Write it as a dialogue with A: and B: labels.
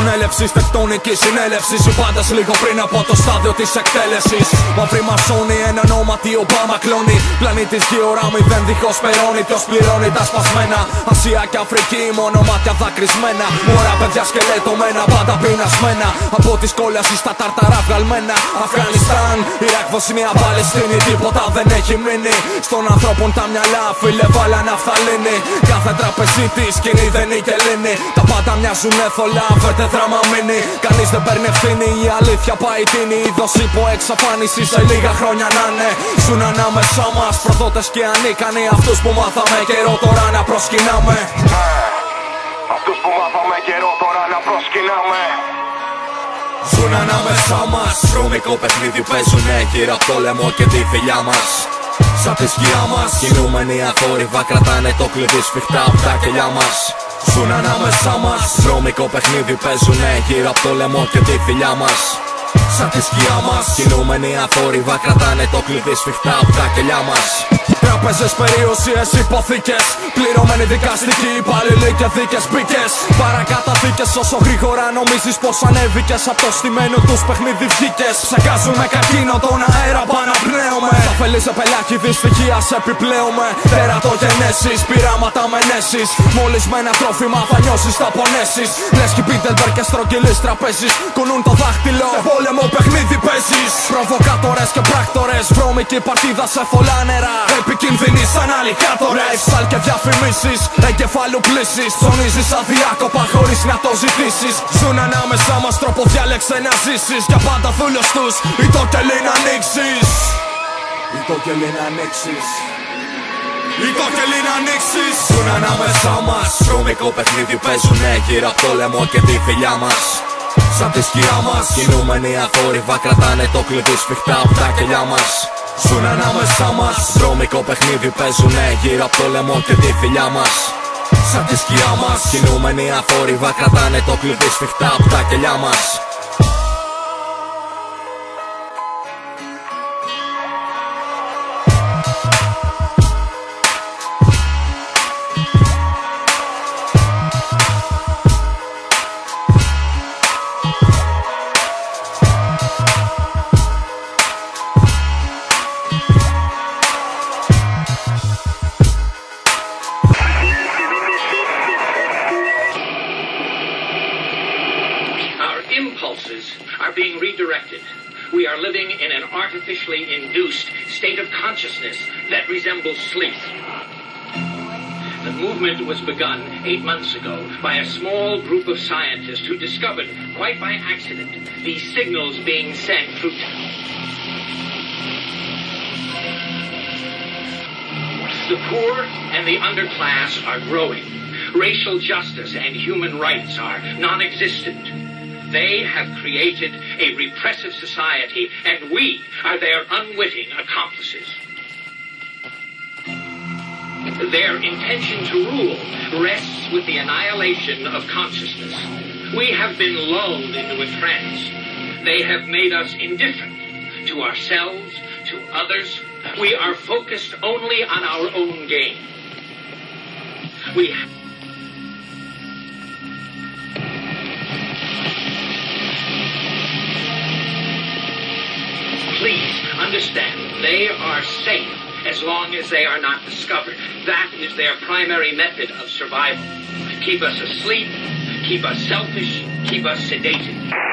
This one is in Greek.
A: Νέα τάξη πραγμάτων έλευση, τεκτονικής συνέλευσης. Σου πάντα λίγο πριν από το στάδιο της εκτέλεσης. Μαύρη μασόνη, ένα ονόματι Ομπάμα κλώνει. Πλανήτης γη ώρα μηδέν δίχως περώνει. Ποιος πληρώνει τα σπασμένα. Ασία και Αφρική, μόνο μάτια δακρυσμένα. Μωρά παιδιά σκελετωμένα, πάντα πεινασμένα. Από τη κόλαση στα ταρταρά βγαλμένα. Αφγανιστάν, Ιράκ, Βοσνία, Παλαιστίνη. Τίποτα δεν έχει μείνει. Στον ανθρώπων τα μυαλά, φίλε, βάλα ναυταλίνη. Κάθε τραπεζίτης σκηνή δεν είναι και λύνει. Τα πάντα μοιάζουν έθολα, φέρτε δράμα μείνει. Κανείς δεν παίρνει ευθύνη, η αλήθεια πάει την είδωση που εξαφάνιση σε λίγα χρόνια να είναι. Ζουν ανάμεσά μας, προδότες και ανίκανοι. Αυτούς που μάθαμε καιρό τώρα να προσκυνάμε.
B: Αυτούς που μάθαμε καιρό τώρα να προσκυνάμε
A: Ζουν ανάμεσά μας. Βρώμικο παιχνίδι παίζουνε γύρω από το λαιμό και τη φιλιά μας. Σαν τη σκιά μας, κινούμενοι αθόρυβα κρατάνε το κλειδί σφιχτά από τα κελιά μας. Ζουν ανάμεσά μας. Βρώμικο παιχνίδι παίζουνε γύρω από το λαιμό και τη φιλιά μας. Σαν τη σκιά μας, κινούμενοι αθόρυβα κρατάνε το κλειδί σφιχτά από τα κελιά μας. Τράπεζες, περιουσίες, υποθήκες. Πληρωμένοι δικαστικοί, υπάλληλοι και δίκες μπήκε. Παρακαταθήκες όσο γρήγορα νομίζεις πως ανέβηκες. Από το στημένο τους παιχνίδι βγήκες. Ψεκάζουν με κακίνο τον αέρα παναπνέομαι. Τα φελή σε πελάκι δυστυχία σε επιπλέομαι. Τερατογενέσει, πειράματα με νέσεις. Μόλις με ένα τρόφιμα θα νιώσεις τα πονέσεις. Λες και Πίτερμπερ και στρογγυλής τραπέζης. Κουνούν το δάχτυλο. Σε πόλεμο παιχνίδι παίζεις. Προβοκάτορες και πράκτορες. Βρώμικη παρτίδα σε θολά νερά. Επικίνδυνοι σαν αλικάτορε. Lifestyle και διαφημίσεις. Εγκεφάλου πλήσεις. Ψωνίζει αδιάκοπα χωρίς να το ζητήσεις. Ζουν ανάμεσά μας τρόπο διάλεξε να ζήσεις. Για πάντα δούλο τους. Ή το κελί να ανοίξεις. Ή το κελί να ανοίξει. Ή το κελί να ανοίξει. Ζουν ανάμεσά μας. Βρώμικο παιχνίδι παίζουνε γύρω από το λαιμό και τη φιλιά μας. Σαν τη σκιά μας, κινούμενοι αθόρυβα κρατάνε το κλειδί σφιχτά από τα κελιά μας. Ζουν ανάμεσά μας. Βρώμικο παιχνίδι παίζουνε γύρω από το λαιμό και τη φιλιά μας. Σαν τη σκιά μας, κινούμενοι αθόρυβα κρατάνε το κλειδί σφιχτά από τα κελιά
C: μας. Impulses are being redirected. We are living in an artificially induced state of consciousness that resembles sleep. The movement was begun eight months ago by a small group of scientists who discovered, quite by accident, these signals being sent through. time. The poor and the underclass are growing. Racial justice and human rights are non existent. They have created a repressive society, and we are their unwitting accomplices. Their intention to rule rests with the annihilation of consciousness. We have been lulled into a trance. They have made us indifferent to ourselves, to others. We are focused only on our own gain. We Please understand, they are safe as long as they are not discovered. That is their primary method of survival. Keep us asleep, keep us selfish, keep us sedated.